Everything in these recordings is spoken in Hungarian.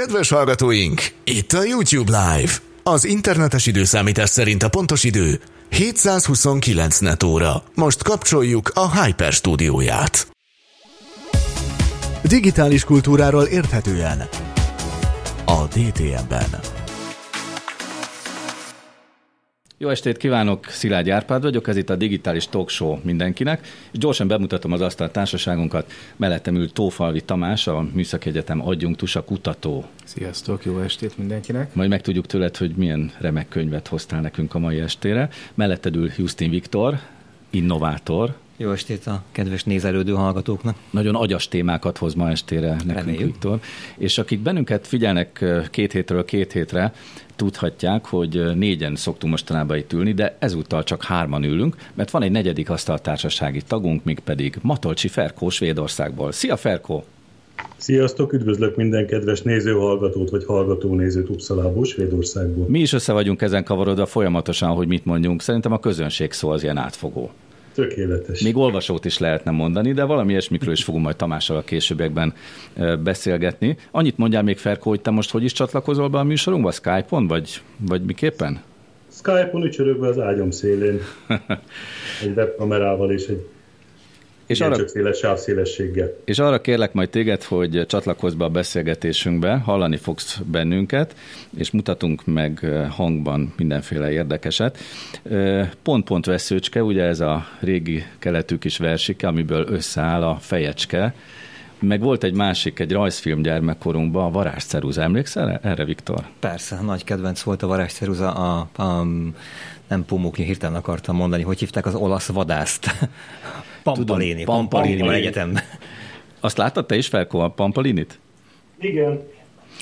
Kedves hallgatóink, itt a YouTube Live. Az internetes időszámítás szerint a pontos idő 729 net óra. Most kapcsoljuk a Hyper stúdióját. Digitális kultúráról érthetően a DTM-ben. Jó estét kívánok, Szilágy Árpád vagyok, ez itt a Digitális Talk Show mindenkinek, és gyorsan bemutatom az asztal társaságunkat. Mellettem ül Tófalvi Tamás, a Műszaki Egyetem adjunktusa kutató. Sziasztok, jó estét mindenkinek. Majd megtudjuk tőled, hogy milyen remek könyvet hoztál nekünk a mai estére. Melletted ül Justin Viktor, innovátor, jó estét a kedves nézelődő hallgatóknak. Nagyon agyas témákat hoz ma estére nekünk, Reméljük. Viktor. És akik bennünket figyelnek két hétről két hétre, tudhatják, hogy négyen szoktunk mostanában itt ülni, de ezúttal csak hárman ülünk, mert van egy negyedik asztaltársasági tagunk, még pedig Matolcsi Ferkó Svédországból. Szia Ferkó! Sziasztok, üdvözlök minden kedves néző-hallgatót, vagy hallgató-nézőt Uppsalából, Svédországból. Mi is össze vagyunk ezen kavarodva folyamatosan, hogy mit mondjunk. Szerintem a közönség szó az ilyen átfogó. Tökéletes. Még olvasót is lehetne mondani, de valami ilyesmikről is fogunk majd Tamással a későbbiekben beszélgetni. Annyit mondjál még, Ferko, hogy te most hogy is csatlakozol be a műsorunkba? Skype-on, vagy, vagy miképpen? Skype-on ücsörögve az ágyam szélén. egy webkamerával és egy és arra, csak széles sávszélességgel. És arra kérlek majd téged, hogy csatlakozz be a beszélgetésünkbe, hallani fogsz bennünket, és mutatunk meg hangban mindenféle érdekeset. Pont-pont veszőcske, ugye ez a régi keletű kis versike, amiből összeáll a fejecske, meg volt egy másik, egy rajzfilm gyermekkorunkban, a Varázsceruza. Emlékszel erre, Viktor? Persze, nagy kedvenc volt a Varázsceruza, a, a nem Pumukli hirtelen akartam mondani, hogy hívták az olasz vadászt. Pampalini, Pampalini van egyetemben. Azt láttad te is, Felko, a Pampalinit? Igen.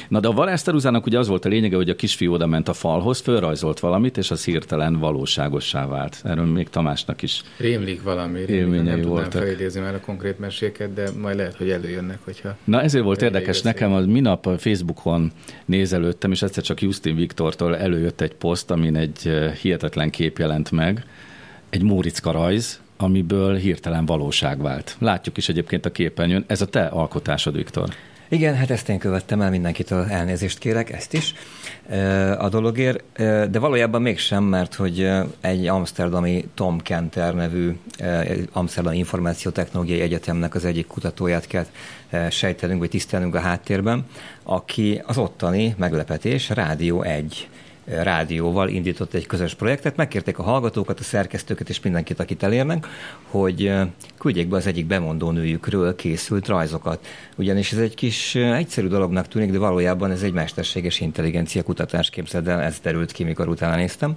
Na de a varázsteruzának ugye az volt a lényege, hogy a kisfiú oda ment a falhoz, fölrajzolt valamit, és az hirtelen valóságossá vált. Erről még Tamásnak is Rémlik valami, rémlik, nem voltak. tudnám felidézni már a konkrét meséket, de majd lehet, hogy előjönnek, hogyha... Na ezért volt érdekes nekem, az minap a Facebookon nézelődtem, és egyszer csak Justin Viktortól előjött egy poszt, amin egy hihetetlen kép jelent meg, egy Móriczka rajz, amiből hirtelen valóság vált. Látjuk is egyébként a képernyőn. Ez a te alkotásod, Viktor. Igen, hát ezt én követtem el, mindenkitől elnézést kérek, ezt is a dologért, de valójában mégsem, mert hogy egy amsterdami Tom Kenter nevű Amsterdam Információtechnológiai Egyetemnek az egyik kutatóját kell sejtenünk, vagy tisztelnünk a háttérben, aki az ottani meglepetés Rádió 1 rádióval indított egy közös projektet. Megkérték a hallgatókat, a szerkesztőket és mindenkit, akit elérnek, hogy küldjék be az egyik bemondó nőjükről készült rajzokat. Ugyanis ez egy kis egyszerű dolognak tűnik, de valójában ez egy mesterséges intelligencia kutatás képzeld el, ez derült ki, mikor utána néztem.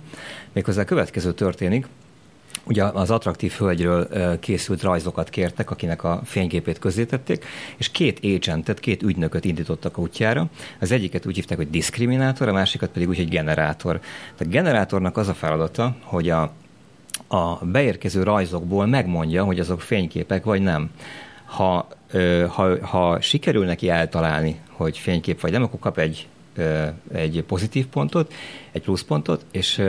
Méghozzá a következő történik, Ugye az attraktív hölgyről készült rajzokat kértek, akinek a fényképét közzétették, és két agentet, két ügynököt indítottak a útjára. Az egyiket úgy hívták, hogy diszkriminátor, a másikat pedig úgy, hogy generátor. Tehát generátornak az a feladata, hogy a, a beérkező rajzokból megmondja, hogy azok fényképek vagy nem. Ha, ha, ha sikerül neki eltalálni, hogy fénykép vagy nem, akkor kap egy egy pozitív pontot, egy pluszpontot, és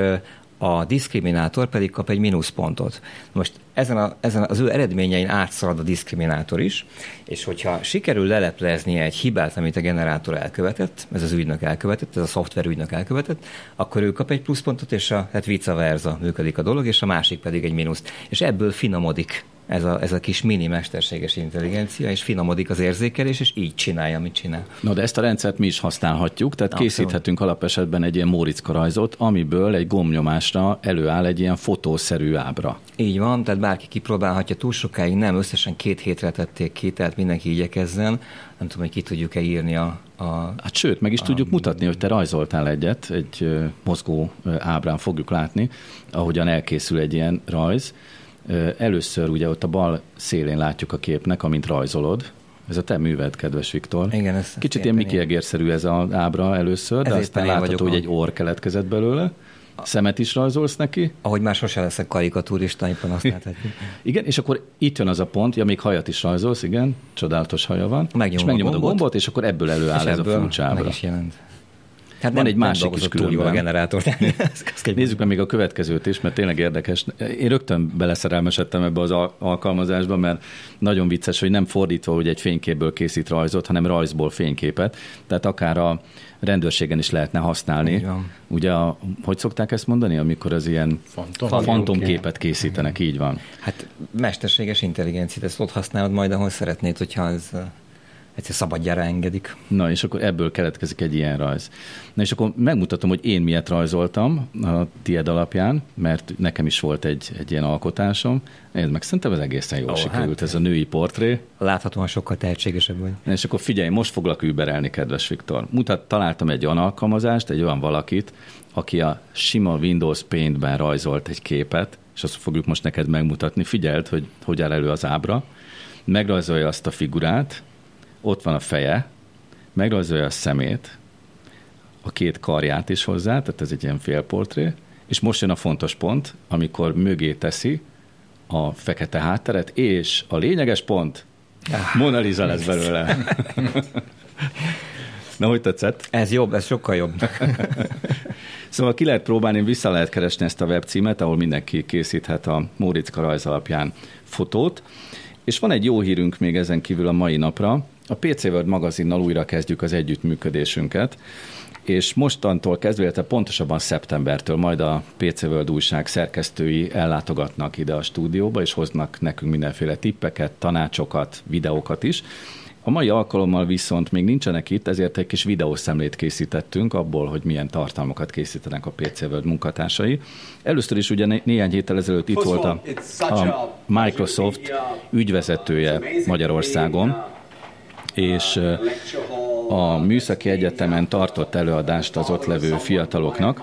a diszkriminátor pedig kap egy mínuszpontot. Most ezen, a, ezen az ő eredményein átszalad a diszkriminátor is, és hogyha sikerül leleplezni egy hibát, amit a generátor elkövetett, ez az ügynök elkövetett, ez a szoftver ügynök elkövetett, akkor ő kap egy pluszpontot, és a, hát vice versa működik a dolog, és a másik pedig egy mínuszt. És ebből finomodik ez a, ez a kis mini mesterséges intelligencia, és finomodik az érzékelés, és így csinálja, amit csinál. Na, de ezt a rendszert mi is használhatjuk, tehát Abszolút. készíthetünk alapesetben egy ilyen Móriczka rajzot, amiből egy gomnyomásra előáll egy ilyen fotószerű ábra. Így van, tehát bárki kipróbálhatja, túl sokáig nem, összesen két hétre tették ki, tehát mindenki igyekezzen. Nem tudom, hogy ki tudjuk-e írni a, a Hát sőt, meg is a, tudjuk mutatni, hogy te rajzoltál egyet, egy mozgó ábrán fogjuk látni, ahogyan elkészül egy ilyen rajz. Először ugye ott a bal szélén látjuk a képnek, amint rajzolod, ez a te műved, kedves Viktor. Igen, ez Kicsit ilyen Mickey Egérszerű ez az ábra először, de aztán látható, hogy egy orr keletkezett belőle. Szemet is rajzolsz neki? Ahogy már sose leszek karikatúrista, éppen azt láthatjuk. igen, és akkor itt jön az a pont, ja, még hajat is rajzolsz, igen, csodálatos haja van. Megnyomom és megnyomod a gombot, a gombot, és akkor ebből előáll ez ebből a furcsa ábra. Meg is jelent. Hát van egy másik is különben. a generátor. Nézzük meg még a következőt is, mert tényleg érdekes. Én rögtön beleszerelmesedtem ebbe az alkalmazásba, mert nagyon vicces, hogy nem fordítva, hogy egy fényképből készít rajzot, hanem rajzból fényképet. Tehát akár a rendőrségen is lehetne használni. Ugye, a, hogy szokták ezt mondani, amikor az ilyen Fantom. fantomképet készítenek, így van. Hát mesterséges intelligenciát, ezt ott használod majd, ahol szeretnéd, hogyha ez egyszer szabadjára engedik. Na, és akkor ebből keletkezik egy ilyen rajz. Na, és akkor megmutatom, hogy én miért rajzoltam a tied alapján, mert nekem is volt egy, egy ilyen alkotásom. Én meg szerintem ez egészen jól oh, sikerült, hát, ez a női portré. Láthatóan sokkal tehetségesebb vagy. Na, és akkor figyelj, most foglak überelni, kedves Viktor. Mutat, találtam egy olyan alkalmazást, egy olyan valakit, aki a sima Windows Paint-ben rajzolt egy képet, és azt fogjuk most neked megmutatni. Figyeld, hogy hogy áll elő az ábra. Megrajzolja azt a figurát, ott van a feje, megrajzolja a szemét, a két karját is hozzá, tehát ez egy ilyen félportré, és most jön a fontos pont, amikor mögé teszi a fekete hátteret, és a lényeges pont, ah. Mona Lisa lesz belőle. Na, hogy tetszett? Ez jobb, ez sokkal jobb. szóval ki lehet próbálni, vissza lehet keresni ezt a webcímet, ahol mindenki készíthet a Móriczka rajz alapján fotót. És van egy jó hírünk még ezen kívül a mai napra. A PC World magazinnal újra kezdjük az együttműködésünket, és mostantól kezdve, illetve pontosabban szeptembertől majd a PC World újság szerkesztői ellátogatnak ide a stúdióba, és hoznak nekünk mindenféle tippeket, tanácsokat, videókat is. A mai alkalommal viszont még nincsenek itt, ezért egy kis videószemlét készítettünk abból, hogy milyen tartalmakat készítenek a PC World munkatársai. Először is ugye néhány héttel ezelőtt itt volt a, a Microsoft ügyvezetője Magyarországon, és a Műszaki Egyetemen tartott előadást az ott levő fiataloknak.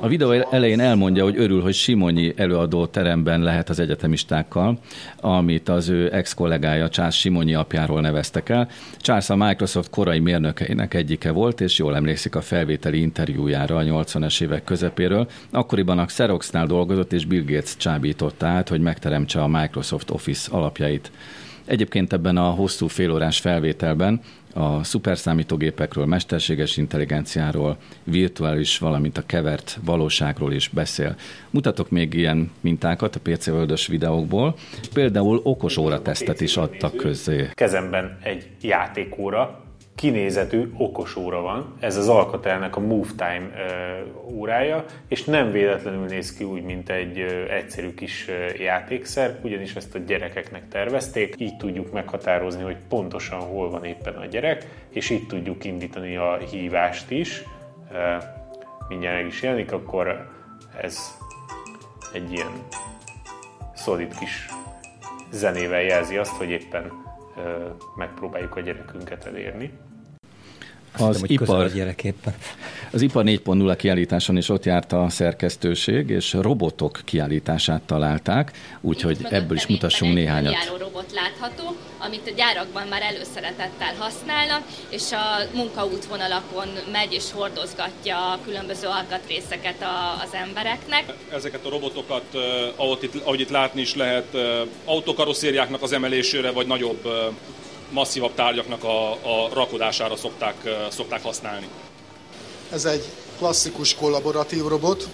A videó elején elmondja, hogy örül, hogy Simonyi előadó teremben lehet az egyetemistákkal, amit az ő ex-kollégája Charles Simonyi apjáról neveztek el. Charles a Microsoft korai mérnökeinek egyike volt, és jól emlékszik a felvételi interjújára a 80-es évek közepéről. Akkoriban a Xeroxnál dolgozott, és Bill Gates csábította át, hogy megteremtse a Microsoft Office alapjait. Egyébként ebben a hosszú félórás felvételben a szuperszámítógépekről, mesterséges intelligenciáról, virtuális, valamint a kevert valóságról is beszél. Mutatok még ilyen mintákat a PC World videókból. Például okos óratesztet is adtak közzé. Kezemben egy játékóra, kinézetű okos óra van, ez az Alcatelnek a Move Time órája, és nem véletlenül néz ki úgy, mint egy egyszerű kis játékszer, ugyanis ezt a gyerekeknek tervezték, így tudjuk meghatározni, hogy pontosan hol van éppen a gyerek, és így tudjuk indítani a hívást is. Mindjárt meg is jelenik, akkor ez egy ilyen szolid kis zenével jelzi azt, hogy éppen megpróbáljuk a gyerekünket elérni az, hiszem, ipar, az ipar 4.0 kiállításon is ott járt a szerkesztőség, és robotok kiállítását találták, úgyhogy ebből is mutassunk néhányat. Egy robot látható, amit a gyárakban már előszeretettel használnak, és a munkaútvonalakon megy és hordozgatja a különböző alkatrészeket a, az embereknek. Ezeket a robotokat, ahogy itt, ahogy itt látni is lehet, autokarosszériáknak az emelésére, vagy nagyobb masszívabb tárgyaknak a, a rakodására szokták, szokták használni. Ez egy klasszikus kollaboratív robot,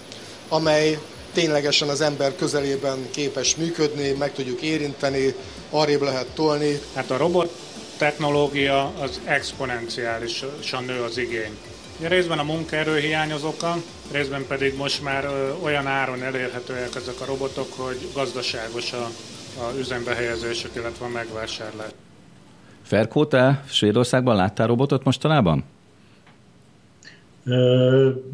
amely ténylegesen az ember közelében képes működni, meg tudjuk érinteni, arrébb lehet tolni. Hát a robot technológia az exponenciálisan nő az igény. Ugye részben a munkaerő hiány az oka, részben pedig most már olyan áron elérhetőek ezek a robotok, hogy gazdaságos a, a üzembe helyezésük, illetve a megvásárlás. Ferkó, te Svédországban láttál robotot mostanában?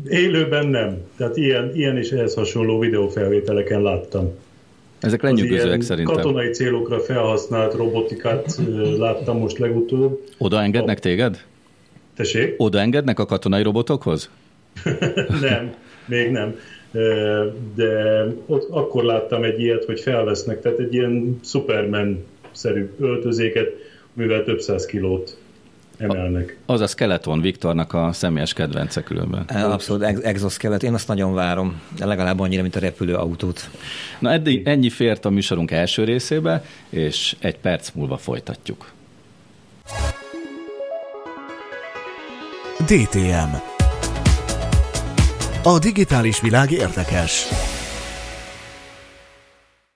élőben nem. Tehát ilyen, ilyen és ehhez hasonló videófelvételeken láttam. Ezek lenyűgözőek szerintem. Katonai célokra felhasznált robotikát láttam most legutóbb. Oda engednek téged? Tessék? Oda engednek a katonai robotokhoz? nem, még nem. De ott akkor láttam egy ilyet, hogy felvesznek, tehát egy ilyen Superman-szerű öltözéket, mivel több száz kilót emelnek. Az a skeleton Viktornak a személyes kedvence különben. Abszolút, exoskelet. Én azt nagyon várom, de legalább annyira, mint a repülőautót. Na eddig ennyi fért a műsorunk első részébe, és egy perc múlva folytatjuk. DTM A digitális világ érdekes.